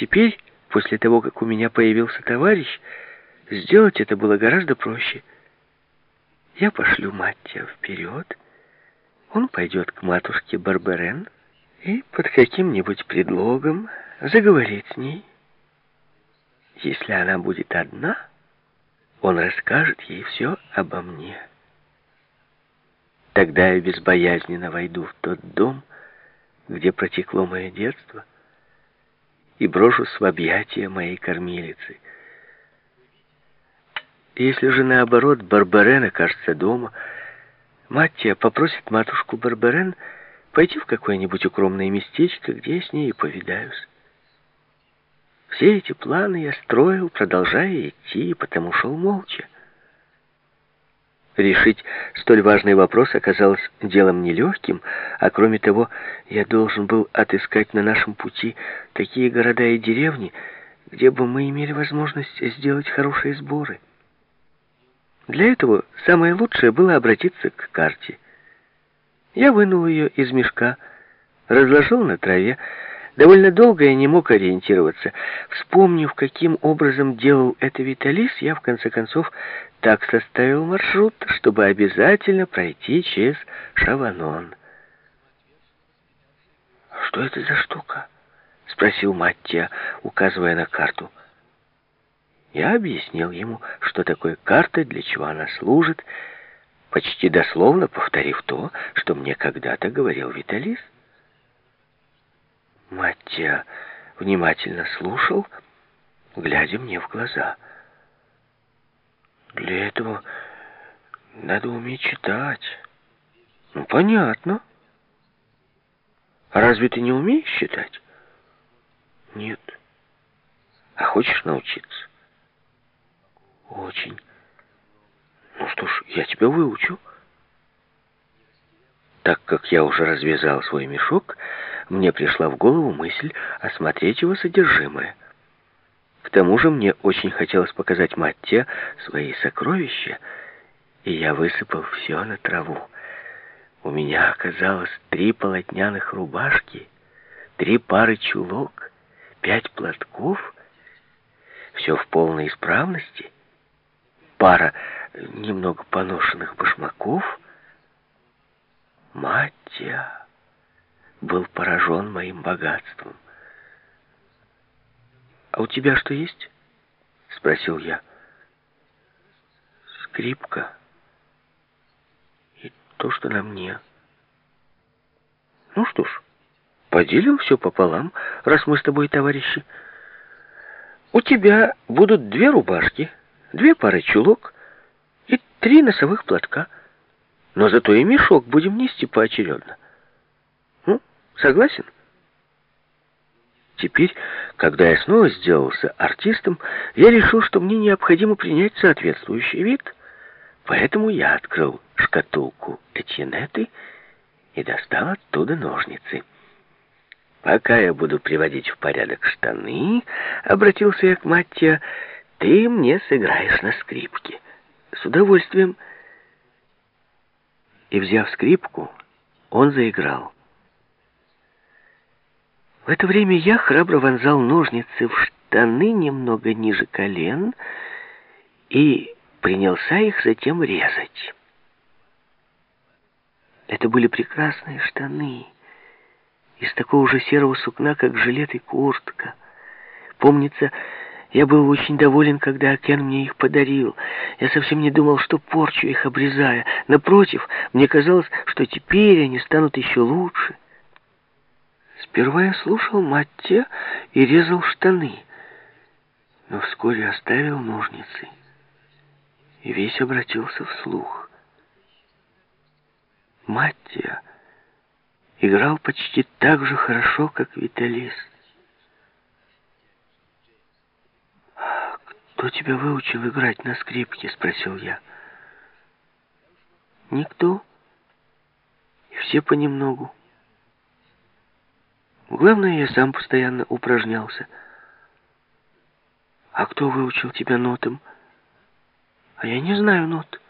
Теперь, после того, как у меня появился товарищ, сделать это было гораздо проще. Я пошлю Маттия вперед, он пойдет к матушке Барберен и под каким-нибудь предлогом заговорит с ней. Если она будет одна, он расскажет ей все обо мне. Тогда я безбоязненно войду в тот дом, где протекло мое детство, и брошусь в объятия моей кормилицы. Если же наоборот Барбарен окажется дома, Маттия попросит матушку Барбарен пойти в какое-нибудь укромное местечко, где я с ней и повидаюсь. Все эти планы я строил, продолжая идти, потому шел молча. Решить столь важный вопрос оказалось делом нелегким, а кроме того, я должен был отыскать на нашем пути такие города и деревни, где бы мы имели возможность сделать хорошие сборы. Для этого самое лучшее было обратиться к карте. Я вынул ее из мешка, разложил на траве, Довольно долго я не мог ориентироваться. Вспомнив, каким образом делал это Виталис, я, в конце концов, так составил маршрут, чтобы обязательно пройти через Шаванон. «Что это за штука?» — спросил Маттия, указывая на карту. Я объяснил ему, что такое карта, для чего она служит, почти дословно повторив то, что мне когда-то говорил Виталис. Маттия внимательно слушал, глядя мне в глаза. Для этого надо уметь читать. Ну, понятно. А разве ты не умеешь читать? Нет. А хочешь научиться? Очень. Ну что ж, я тебя выучу. Так как я уже развязал свой мешок, мне пришла в голову мысль осмотреть его содержимое. К тому же мне очень хотелось показать Матте свои сокровища, и я высыпал все на траву. У меня оказалось три полотняных рубашки, три пары чулок, пять платков, все в полной исправности, пара немного поношенных башмаков. Маттия был поражен моим богатством. «А у тебя что есть?» — спросил я. «Скрипка и то, что на мне». «Ну что ж, поделим все пополам, раз мы с тобой товарищи. У тебя будут две рубашки, две пары чулок и три носовых платка, но зато и мешок будем нести поочередно». Согласен? Теперь, когда я снова сделался артистом, я решил, что мне необходимо принять соответствующий вид. Поэтому я открыл шкатулку Этьенеты и достал оттуда ножницы. «Пока я буду приводить в порядок штаны», — обратился я к Маттия, — «ты мне сыграешь на скрипке». «С удовольствием». И, взяв скрипку, он заиграл. В это время я храбро вонзал ножницы в штаны немного ниже колен и принялся их затем резать. Это были прекрасные штаны из такого же серого сукна, как жилет и куртка. Помнится, я был очень доволен, когда Акен мне их подарил. Я совсем не думал, что порчу их, обрезая. Напротив, мне казалось, что теперь они станут еще лучше. Сперва я слушал Матте и резал штаны, но вскоре оставил ножницы и весь обратился вслух. Маттия играл почти так же хорошо, как Виталис. «Кто тебя выучил играть на скрипке?» — спросил я. «Никто. И все понемногу». Главное, я сам постоянно упражнялся. А кто выучил тебя нотам? А я не знаю нот.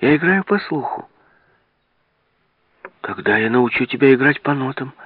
Я играю по слуху. Тогда я научу тебя играть по нотам —